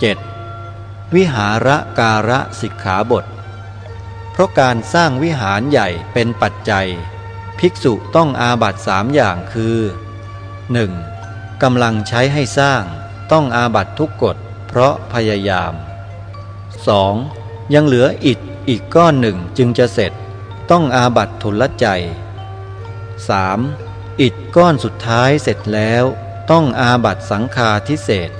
7. วิหาระการะสิกขาบท เพราะการสร้างวิหารใหญ่เป็นปัจจัย ภิกษุต้องอาบัตสามอย่างคือ 1. กำลังใช้ให้สร้างต้องอาบัตทุกกฎเพราะพยายาม 2. ยังเหลืออิฐอีกก้อนหนึ่งจึงจะเสร็จ ต้องอาบัตทุลใจ 3. อิฐก้อนสุดท้ายเสร็จแล้ว ต้องอาบัตสังฆาทิเศษ